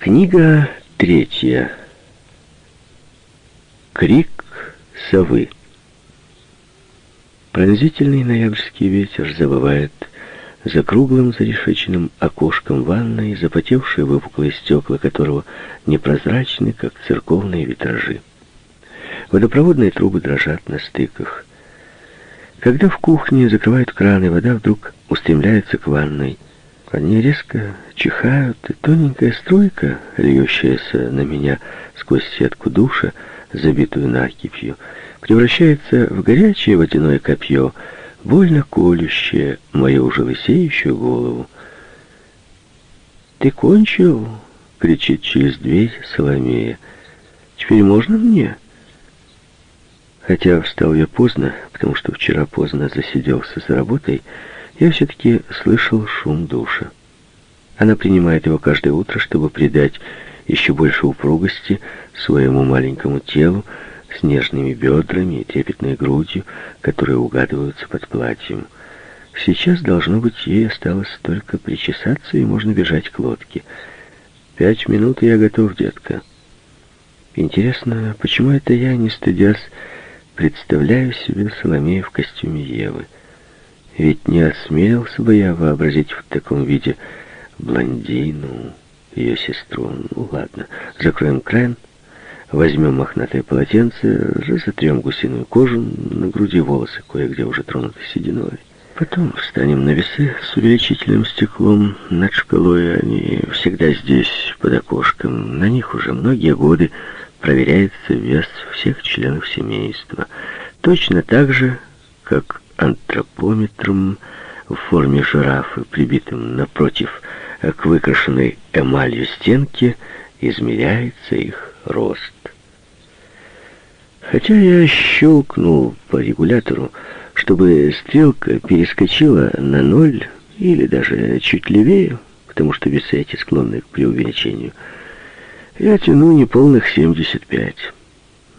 Книга третья. Крик совы. Пронзительный ноябрьский ветер забывает за круглым зарешеченным окошком ванной, запотевшие выпуклые стекла которого непрозрачны, как церковные витражи. Водопроводные трубы дрожат на стыках. Когда в кухне закрывают краны, вода вдруг устремляется к ванной — они резко чихают, и тоненькая струйка, льющаяся на меня сквозь сетку душа, забитую накипью, превращается в горячее водяное копье, больно колющее мою уже лысеющую голову. «Ты кончил?» — кричит через дверь Соломея. «Теперь можно мне?» Хотя встал я поздно, потому что вчера поздно засиделся за работой, я все-таки слышал шум душа. Она принимает его каждое утро, чтобы придать еще больше упругости своему маленькому телу с нежными бедрами и трепетной грудью, которые угадываются под платьем. Сейчас, должно быть, ей осталось только причесаться, и можно бежать к лодке. Пять минут, и я готов, детка. Интересно, почему это я, не стыдясь, представляю себе Соломею в костюме Евы? Ведь не осмелился бы я вообразить в таком виде блондину, ее сестру. Ну ладно, закроем кран, возьмем мохнатое полотенце, разотрем гусиную кожу, на груди волосы кое-где уже тронуты сединой. Потом встанем на весы с увеличительным стеклом над шкалой. Они всегда здесь, под окошком. На них уже многие годы проверяется вес всех членов семейства. Точно так же, как антропометром в форме жирафы, прибитым напротив к выкрашенной эмалью стенке, измеряется их рост. Хотя я щелкнул по регулятору, чтобы стрелка перескочила на ноль или даже чуть левее, потому что весы эти склонны к преувеличению, я тяну неполных 75.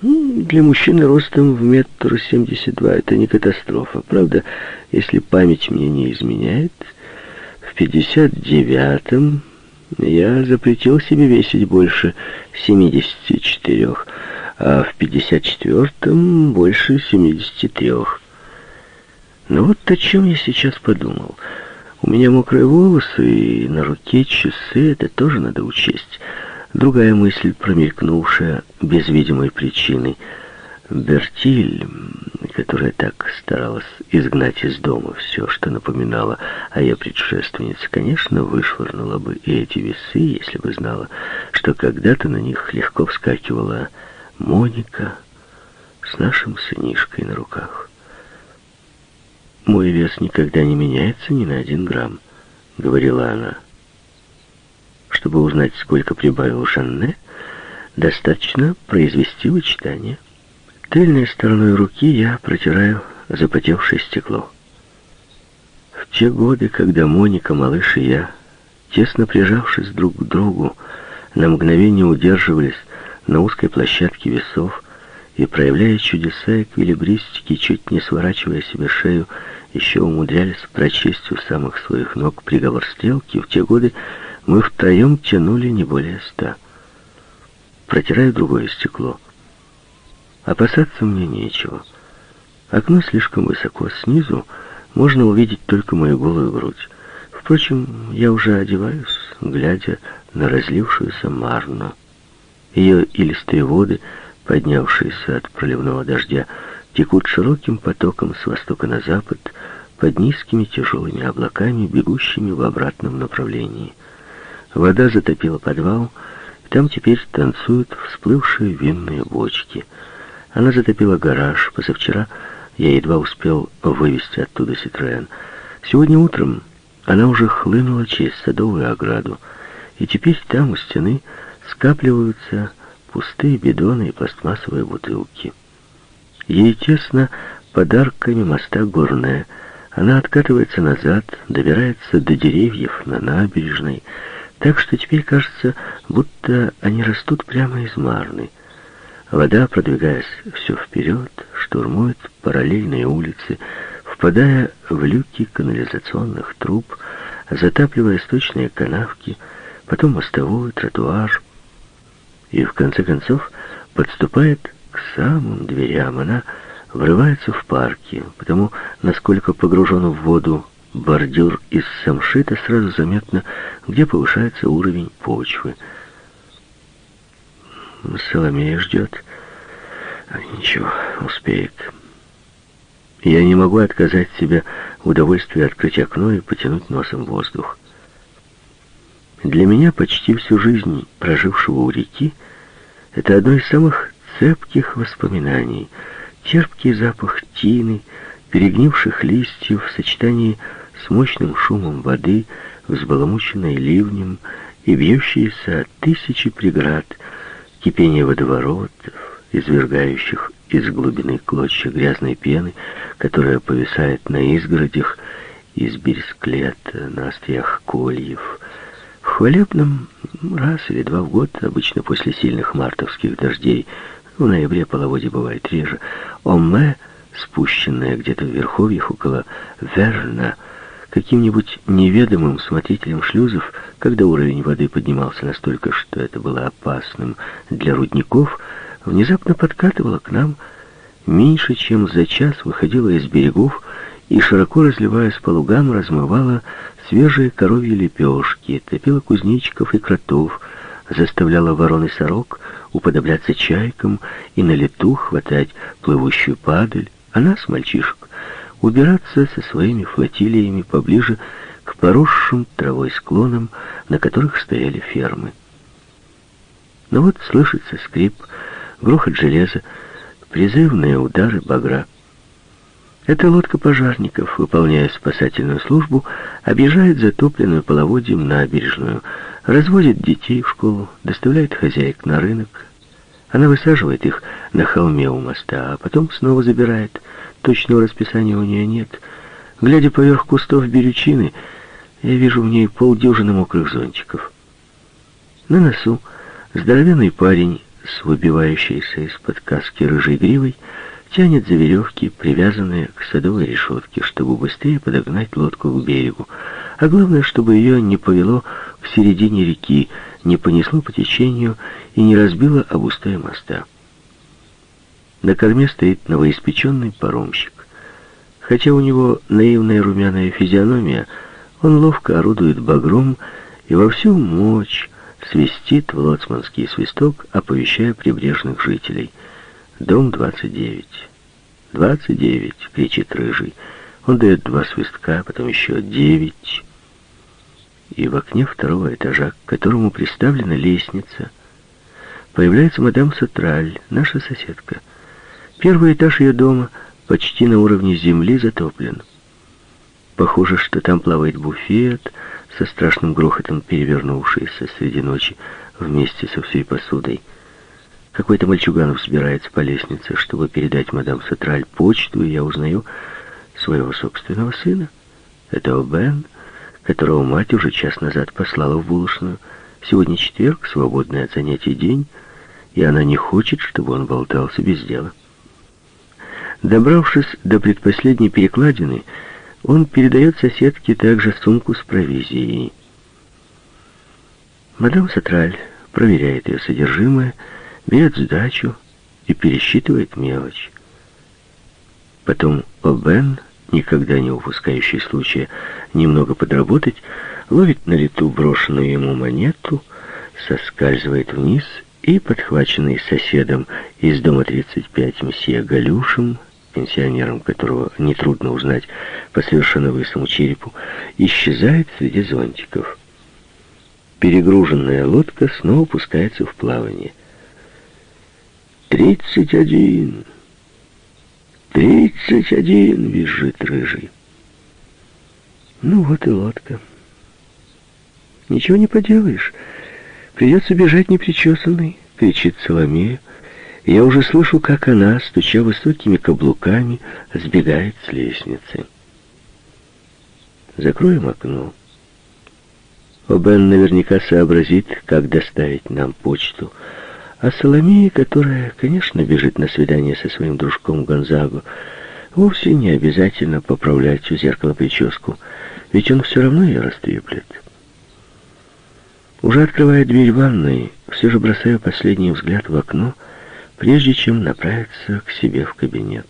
Ну, для мужчины ростом в метр семьдесят два это не катастрофа. Правда, если память мне не изменяет, в пятьдесят девятом я запретил себе весить больше семидесяти четырех, а в пятьдесят четвертом больше семидесяти трех. Но вот о чем я сейчас подумал. У меня мокрые волосы и на руке часы, это тоже надо учесть. Другая мысль, промелькнувшая без видимой причины. Бертиль, которая так старалась изгнать из дома все, что напоминало о ее предшественнице, конечно, вышвырнула бы и эти весы, если бы знала, что когда-то на них легко вскакивала Моника с нашим сынишкой на руках. «Мой вес никогда не меняется ни на один грамм», — говорила она. Чтобы узнать, сколько прибавил Жанне, достаточно произвести вычитание. Тыльной стороной руки я протираю запотевшее стекло. В те годы, когда Моника, малыш и я, тесно прижавшись друг к другу, на мгновение удерживались на узкой площадке весов и, проявляя чудеса эквилибристики, чуть не сворачивая себе шею, еще умудрялись прочесть у самых своих ног приговор стрелки, в те годы мы втроем тянули не более ста. Протираю другое стекло. Опасаться мне нечего. Окно слишком высоко. Снизу можно увидеть только мою голую грудь. Впрочем, я уже одеваюсь, глядя на разлившуюся марну. Ее илистые воды, поднявшиеся от проливного дождя, текут широким потоком с востока на запад, под низкими тяжелыми облаками, бегущими в обратном направлении. Вода затопила подвал, и там теперь танцуют всплывшие винные бочки. Она затопила гараж. Позавчера я едва успел вывести оттуда Ситроен. Сегодня утром она уже хлынула через садовую ограду, и теперь там у стены скапливаются пустые бидоны и пластмассовые бутылки. Ей тесно подарками моста горная. Она откатывается назад, добирается до деревьев на набережной, так что теперь кажется, будто они растут прямо из марны. Вода, продвигаясь все вперед, штурмует параллельные улицы, впадая в люки канализационных труб, затапливая сточные канавки, потом мостовую, тротуар, и в конце концов подступает к самым дверям. Она врывается в парке, потому, насколько погружен в воду бордюр из самшита, сразу заметно, где повышается уровень почвы. Соломея ждет. А ничего, успеет. Я не могу отказать себе в открыть окно и потянуть носом воздух. Для меня почти всю жизнь, прожившего у реки, это одно из самых цепких воспоминаний. Терпкий запах тины, перегнивших листьев в сочетании с мощным шумом воды, взбаламученной ливнем и бьющиеся от тысячи преград, кипение водоворотов, извергающих из глубины клочья грязной пены, которая повисает на изгородях из бересклета, на остриях кольев. В хвалебном раз или два в год, обычно после сильных мартовских дождей, в ноябре половодье бывает реже, Омме, спущенная где-то в верховьях около Верна, каким-нибудь неведомым смотрителем шлюзов, когда уровень воды поднимался настолько, что это было опасным для рудников, внезапно подкатывала к нам, меньше чем за час выходила из берегов и, широко разливаясь по лугам, размывала свежие коровьи лепешки, топила кузнечиков и кротов, заставляла ворон и сорок уподобляться чайкам и на лету хватать плывущую падаль, а нас, мальчишек, убираться со своими флотилиями поближе к поросшим травой склонам, на которых стояли фермы. Но вот слышится скрип, грохот железа, призывные удары багра. Эта лодка пожарников, выполняя спасательную службу, объезжает затопленную половодьем набережную, развозит детей в школу, доставляет хозяек на рынок. Она высаживает их на холме у моста, а потом снова забирает. Точного расписания у нее нет. Глядя поверх кустов берючины, я вижу в ней полдюжины мокрых зонтиков. На носу здоровенный парень с выбивающейся из-под каски рыжей гривой тянет за веревки, привязанные к садовой решетке, чтобы быстрее подогнать лодку к берегу. А главное, чтобы ее не повело к середине реки, не понесло по течению и не разбило об устоя моста. На корме стоит новоиспеченный паромщик. Хотя у него наивная румяная физиономия, он ловко орудует багром и во всю мощь свистит в лоцманский свисток, оповещая прибрежных жителей. Дом 29. 29, кричит рыжий. Он дает два свистка, потом еще девять. И в окне второго этажа, к которому приставлена лестница, появляется мадам Сатраль, наша соседка. Первый этаж ее дома почти на уровне земли затоплен. Похоже, что там плавает буфет, со страшным грохотом перевернувшийся среди ночи вместе со всей посудой. Какой-то мальчуган взбирается по лестнице, чтобы передать мадам Сатраль почту, и я узнаю своего собственного сына. Это Обен, которого мать уже час назад послала в булочную. Сегодня четверг, свободный от занятий день, и она не хочет, чтобы он болтался без дела. Добравшись до предпоследней перекладины, он передает соседке также сумку с провизией. Мадам Сатраль проверяет ее содержимое, берет сдачу и пересчитывает мелочь. Потом Обен, никогда не упускающий случая немного подработать, ловит на лету брошенную ему монету, соскальзывает вниз и, подхваченный соседом из дома 35 мсье Галюшем, пенсионером, которого нетрудно узнать по совершенно лысому черепу, исчезает среди зонтиков. Перегруженная лодка снова пускается в плавание. «Тридцать один! Тридцать один!» — визжит рыжий. Ну вот и лодка. Ничего не поделаешь. Придется бежать непричесанный, кричит Соломея. Я уже слышу, как она, стуча высокими каблуками, сбегает с лестницы. Закроем окно. Обен наверняка сообразит, как доставить нам почту. А Соломея, которая, конечно, бежит на свидание со своим дружком Гонзаго, вовсе не обязательно поправлять у зеркала прическу, ведь он все равно ее растреплет. Уже открывая дверь ванной, все же бросаю последний взгляд в окно, прежде чем направиться к себе в кабинет.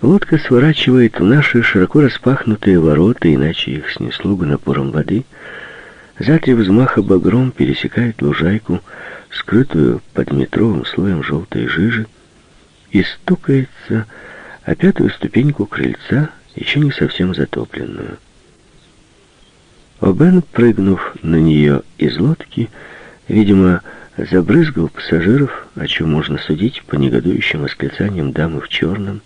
Лодка сворачивает в наши широко распахнутые ворота, иначе их снесло бы напором воды. За три взмаха багром пересекает лужайку, скрытую под метровым слоем желтой жижи, и стукается о пятую ступеньку крыльца, еще не совсем затопленную. Обен, прыгнув на нее из лодки, видимо, забрызгал пассажиров, о чем можно судить по негодующим восклицаниям дамы в черном.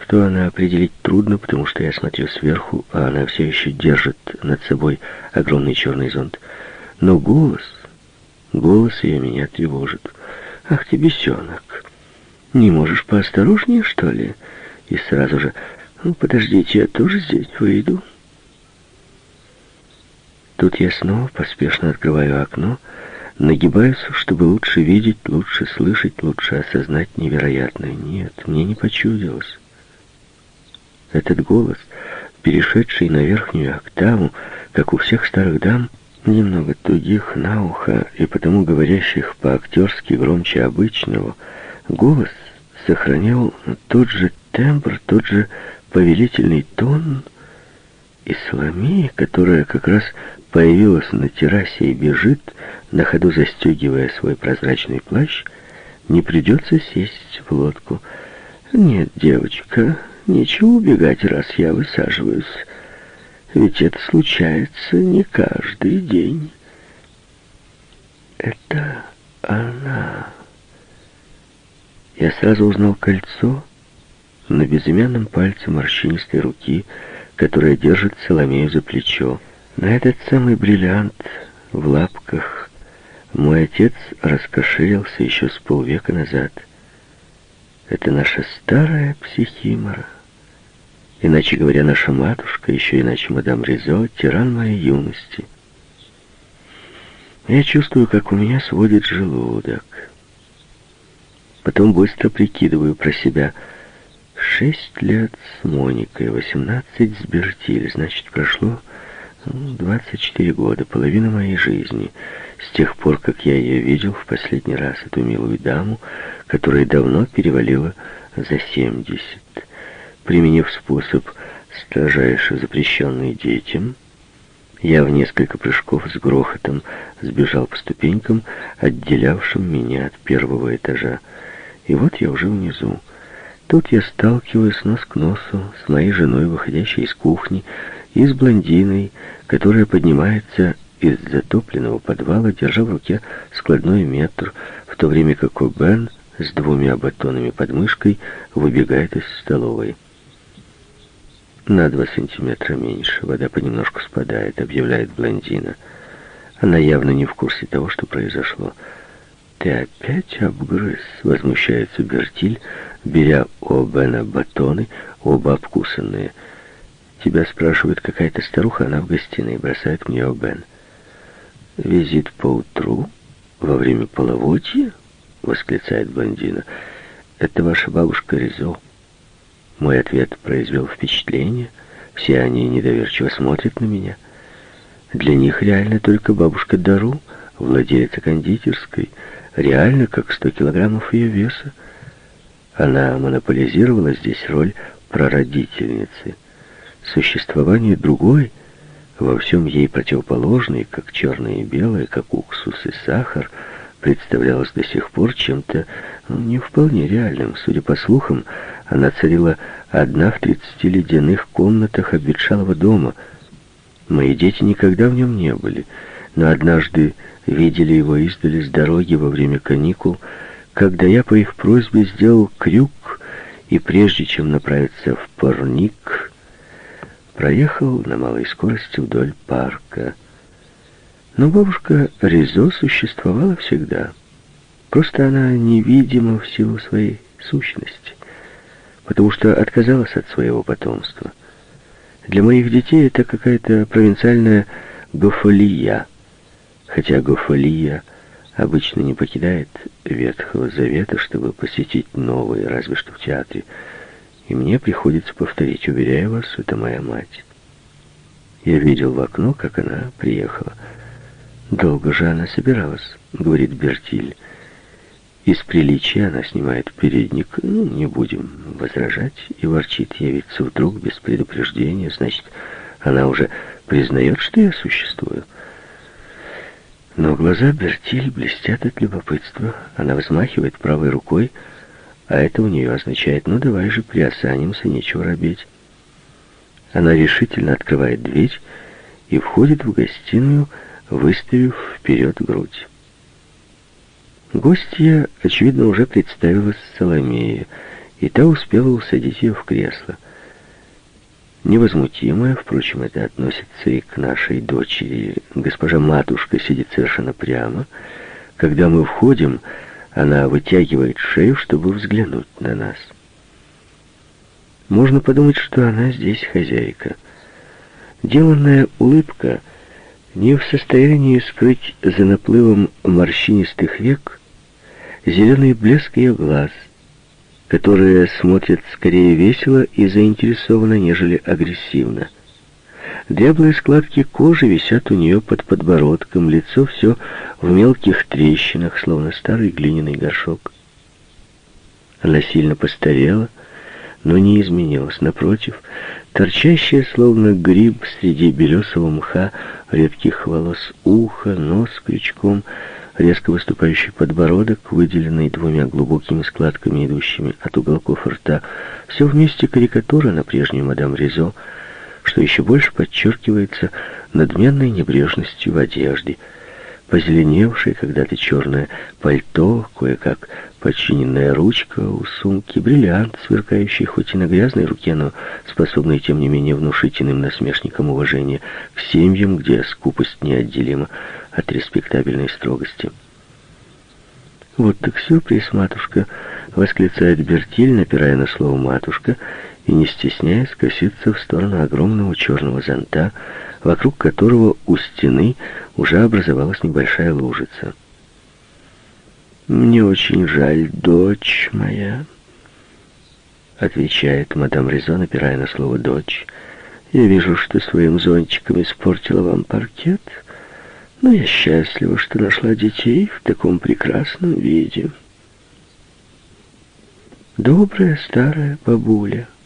Кто она определить трудно, потому что я смотрю сверху, а она все еще держит над собой огромный черный зонт. Но голос, голос ее меня тревожит. «Ах ты, бесенок! Не можешь поосторожнее, что ли?» И сразу же «Ну, подождите, я тоже здесь выйду». Тут я снова поспешно открываю окно, нагибаюсь, чтобы лучше видеть, лучше слышать, лучше осознать невероятное. Нет, мне не почудилось. Этот голос, перешедший на верхнюю октаву, как у всех старых дам, немного тугих на ухо и потому говорящих по-актерски громче обычного, голос сохранял тот же тембр, тот же повелительный тон, и Соломея, которая как раз появилась на террасе и бежит, на ходу застегивая свой прозрачный плащ, не придется сесть в лодку. Нет, девочка, нечего убегать, раз я высаживаюсь. Ведь это случается не каждый день. Это она. Я сразу узнал кольцо на безымянном пальце морщинистой руки, которая держит Соломею за плечо. На этот самый бриллиант в лапках мой отец раскошелился еще с полвека назад. Это наша старая психимора. Иначе говоря, наша матушка, еще иначе мадам Ризо, тиран моей юности. Я чувствую, как у меня сводит желудок. Потом быстро прикидываю про себя. Шесть лет с Моникой, восемнадцать с Бертиль. Значит, прошло 24 года, половина моей жизни, с тех пор, как я ее видел в последний раз, эту милую даму, которая давно перевалила за 70. Применив способ, строжайше запрещенный детям, я в несколько прыжков с грохотом сбежал по ступенькам, отделявшим меня от первого этажа. И вот я уже внизу. Тут я сталкиваюсь нос к носу с моей женой, выходящей из кухни, и с блондиной, которая поднимается из затопленного подвала, держа в руке складной метр, в то время как Обен с двумя батонами под мышкой выбегает из столовой. На два сантиметра меньше, вода понемножку спадает, объявляет блондина. Она явно не в курсе того, что произошло. «Ты опять обгрыз?» — возмущается Бертиль, беря у Бена батоны, оба обкусанные — Тебя спрашивает какая-то старуха, она в гостиной, бросает мне Бен. Визит поутру, во время половодья? Восклицает блондина. Это ваша бабушка Ризо. Мой ответ произвел впечатление. Все они недоверчиво смотрят на меня. Для них реально только бабушка Дару, владелица кондитерской, реально как сто килограммов ее веса. Она монополизировала здесь роль прародительницы существование другой, во всем ей противоположной, как черное и белое, как уксус и сахар, представлялось до сих пор чем-то ну, не вполне реальным. Судя по слухам, она царила одна в тридцати ледяных комнатах обветшалого дома. Мои дети никогда в нем не были, но однажды видели его издали с дороги во время каникул, когда я по их просьбе сделал крюк, и прежде чем направиться в парник, проехал на малой скорости вдоль парка. Но бабушка Ризо существовала всегда. Просто она невидима в силу своей сущности, потому что отказалась от своего потомства. Для моих детей это какая-то провинциальная гофолия, хотя гофолия обычно не покидает Ветхого Завета, чтобы посетить новые, разве что в театре, и мне приходится повторить, уверяю вас, это моя мать. Я видел в окно, как она приехала. «Долго же она собиралась», — говорит Бертиль. Из приличия она снимает передник. Ну, не будем возражать. И ворчит явиться вдруг без предупреждения. Значит, она уже признает, что я существую. Но глаза Бертиль блестят от любопытства. Она взмахивает правой рукой, а это у нее означает, ну давай же приосанимся, нечего робеть. Она решительно открывает дверь и входит в гостиную, выставив вперед грудь. Гостья, очевидно, уже представилась Соломея, и та успела усадить ее в кресло. Невозмутимая, впрочем, это относится и к нашей дочери. Госпожа матушка сидит совершенно прямо. Когда мы входим, она вытягивает шею, чтобы взглянуть на нас. Можно подумать, что она здесь хозяйка. Деланная улыбка не в состоянии скрыть за наплывом морщинистых век зеленый блеск ее глаз, которые смотрят скорее весело и заинтересованно, нежели агрессивно. Дряблые складки кожи висят у нее под подбородком, лицо все в мелких трещинах, словно старый глиняный горшок. Она сильно постарела, но не изменилась. Напротив, торчащая, словно гриб среди белесого мха, редких волос ухо, нос крючком, резко выступающий подбородок, выделенный двумя глубокими складками, идущими от уголков рта, все вместе карикатура на прежнюю мадам Ризо, что еще больше подчеркивается надменной небрежностью в одежде — позеленевшее когда-то черное пальто, кое-как подчиненная ручка у сумки, бриллиант, сверкающий хоть и на грязной руке, но способный, тем не менее, внушить иным насмешникам уважение к семьям, где скупость неотделима от респектабельной строгости. «Вот так сюрприз, матушка!» — восклицает Бертиль, напирая на слово «матушка», и, не стесняясь, косится в сторону огромного черного зонта, вокруг которого у стены уже образовалась небольшая лужица. «Мне очень жаль, дочь моя», — отвечает мадам Резо, напирая на слово «дочь». «Я вижу, что своим зонтиком испортила вам паркет, но я счастлива, что нашла детей в таком прекрасном виде». Добрая старая бабуля —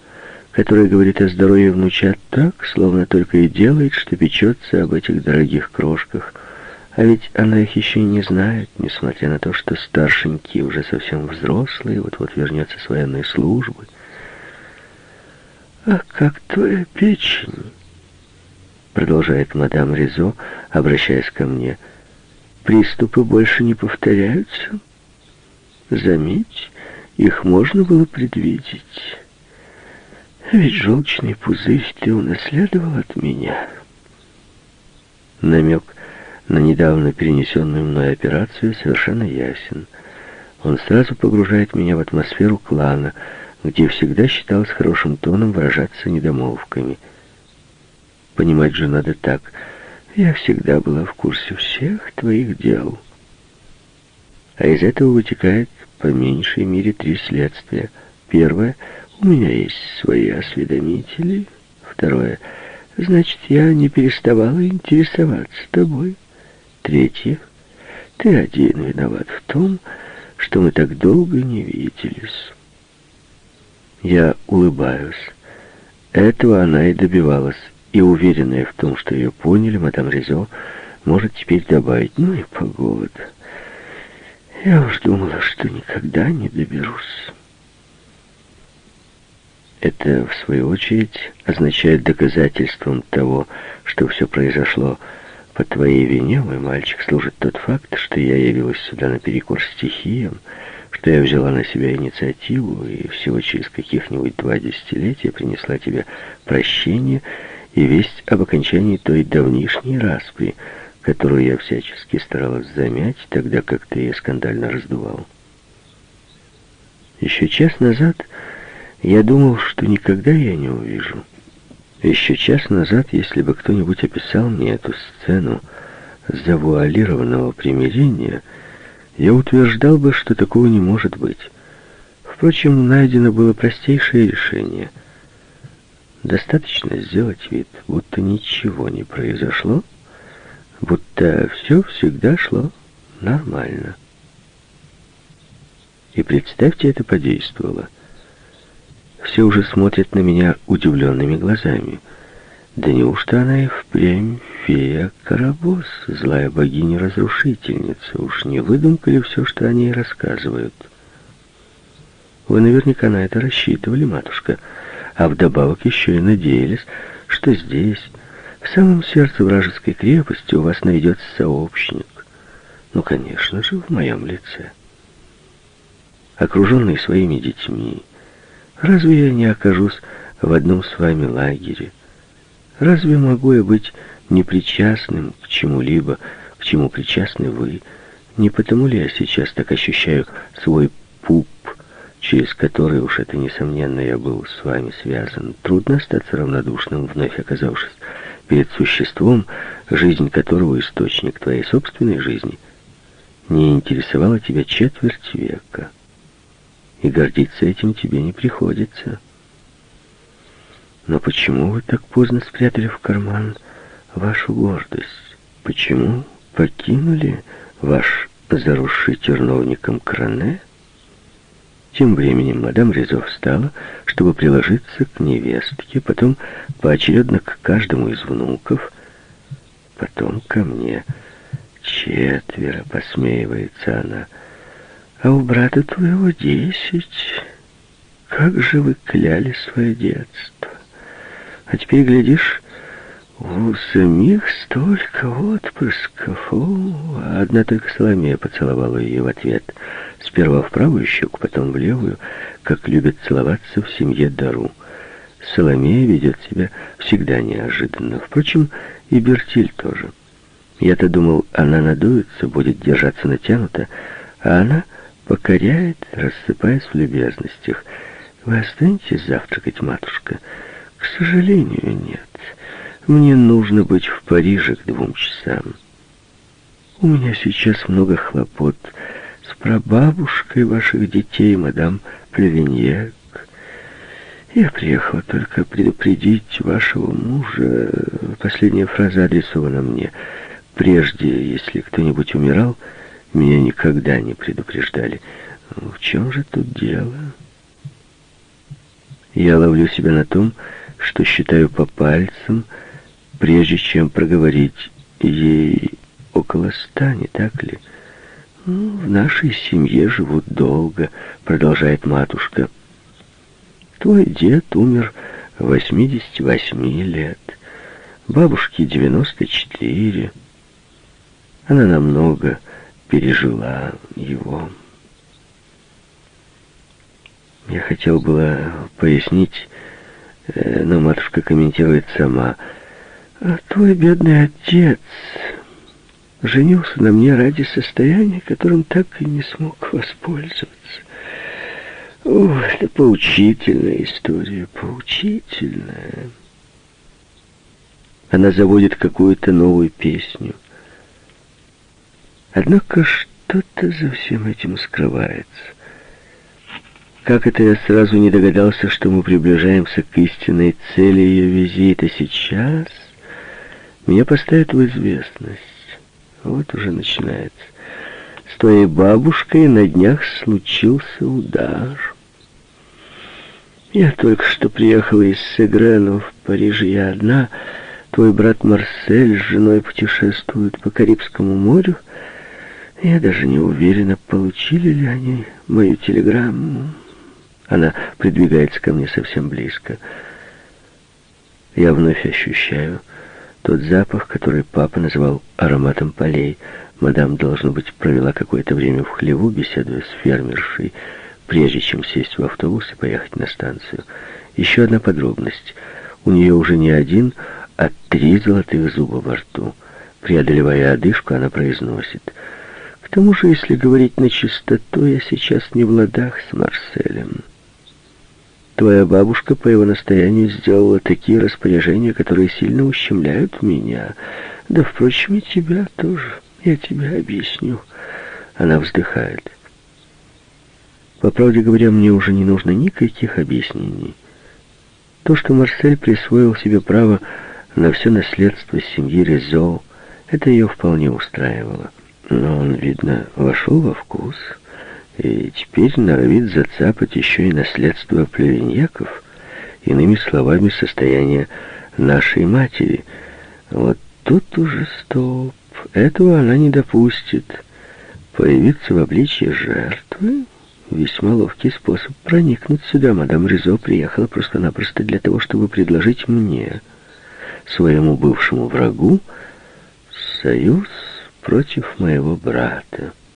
которая говорит о здоровье внучат так, словно только и делает, что печется об этих дорогих крошках. А ведь она их еще и не знает, несмотря на то, что старшенький уже совсем взрослый, вот-вот вернется с военной службы. «А как твоя печень?» Продолжает мадам Ризо, обращаясь ко мне. «Приступы больше не повторяются? Заметь, их можно было предвидеть». Ведь желчный пузырь ты унаследовал от меня. Намек на недавно перенесенную мной операцию совершенно ясен. Он сразу погружает меня в атмосферу клана, где всегда считалось хорошим тоном выражаться недомолвками. Понимать же надо так. Я всегда была в курсе всех твоих дел. А из этого вытекает по меньшей мере три следствия. Первое — у меня есть свои осведомители. Второе. Значит, я не переставала интересоваться тобой. Третье. Ты один виноват в том, что мы так долго не виделись. Я улыбаюсь. Этого она и добивалась, и уверенная в том, что ее поняли, мадам Ризо может теперь добавить, ну и погода. Я уж думала, что никогда не доберусь. Это, в свою очередь, означает доказательством того, что все произошло по твоей вине, мой мальчик, служит тот факт, что я явилась сюда наперекор стихиям, что я взяла на себя инициативу и всего через каких-нибудь два десятилетия принесла тебе прощение и весть об окончании той давнишней распри, которую я всячески старалась замять, тогда как ты ее скандально раздувал. Еще час назад я думал, что никогда я не увижу. Еще час назад, если бы кто-нибудь описал мне эту сцену завуалированного примирения, я утверждал бы, что такого не может быть. Впрочем, найдено было простейшее решение. Достаточно сделать вид, будто ничего не произошло, будто все всегда шло нормально. И представьте, это подействовало. Все уже смотрят на меня удивленными глазами. Да неужто она и впрямь фея Карабос, злая богиня-разрушительница? Уж не выдумка ли все, что о ней рассказывают? Вы наверняка на это рассчитывали, матушка, а вдобавок еще и надеялись, что здесь, в самом сердце вражеской крепости, у вас найдется сообщник. Ну, конечно же, в моем лице. Окруженный своими детьми, разве я не окажусь в одном с вами лагере? Разве могу я быть непричастным к чему-либо, к чему причастны вы? Не потому ли я сейчас так ощущаю свой пуп, через который уж это, несомненно, я был с вами связан? Трудно остаться равнодушным, вновь оказавшись перед существом, жизнь которого источник твоей собственной жизни — не интересовала тебя четверть века. И гордиться этим тебе не приходится. Но почему вы так поздно спрятали в карман вашу гордость? Почему покинули ваш заросший терновником кране? Тем временем мадам Резо встала, чтобы приложиться к невестке, потом поочередно к каждому из внуков, потом ко мне — Четверо, посмеивается она. А у брата твоего десять. Как же вы кляли свое детство. А теперь, глядишь, у самих столько отпрысков. О, одна только Соломея поцеловала ее в ответ. Сперва в правую щеку, потом в левую, как любят целоваться в семье Дару. Соломея ведет себя всегда неожиданно. Впрочем, и Бертиль тоже. Я-то думал, она надуется, будет держаться натянуто, а она покоряет, рассыпаясь в любезностях. Вы останетесь завтракать, матушка? К сожалению, нет. Мне нужно быть в Париже к двум часам. У меня сейчас много хлопот прабабушкой ваших детей, мадам Плевиньек. Я приехала только предупредить вашего мужа. Последняя фраза адресована мне — Прежде, если кто-нибудь умирал, меня никогда не предупреждали. В чем же тут дело? Я ловлю себя на том, что считаю по пальцам, прежде чем проговорить ей около ста, не так ли? В нашей семье живут долго, продолжает матушка. Твой дед умер 88 лет, бабушке 94 она намного пережила его. Я хотел было пояснить, э, но матушка комментирует сама. А твой бедный отец женился на мне ради состояния, которым так и не смог воспользоваться. О, это поучительная история, поучительная. Она заводит какую-то новую песню. Однако что-то за всем этим скрывается. Как это я сразу не догадался, что мы приближаемся к истинной цели ее визита сейчас, меня поставят в известность. Вот уже начинается. С твоей бабушкой на днях случился удар. Я только что приехала из Сегрена в Париже, я одна. Твой брат Марсель с женой путешествуют по Карибскому морю, я даже не уверена, получили ли они мою телеграмму. Она придвигается ко мне совсем близко. Я вновь ощущаю тот запах, который папа называл ароматом полей. Мадам, должно быть, провела какое-то время в хлеву, беседуя с фермершей, прежде чем сесть в автобус и поехать на станцию. Еще одна подробность. У нее уже не один, а три золотых зуба во рту. Преодолевая одышку, она произносит — к тому же, если говорить на чистоту, я сейчас не в ладах с Марселем. Твоя бабушка по его настоянию сделала такие распоряжения, которые сильно ущемляют меня. Да, впрочем, и тебя тоже. Я тебе объясню. Она вздыхает. По правде говоря, мне уже не нужно никаких объяснений. То, что Марсель присвоил себе право на все наследство семьи Резо, это ее вполне устраивало. Но он, видно, вошел во вкус и теперь норовит зацапать еще и наследство плевеньяков, иными словами, состояние нашей матери. Вот тут уже стоп. Этого она не допустит. Появиться в обличье жертвы — весьма ловкий способ проникнуть сюда. Мадам Ризо приехала просто-напросто для того, чтобы предложить мне, своему бывшему врагу, союз против моего брата.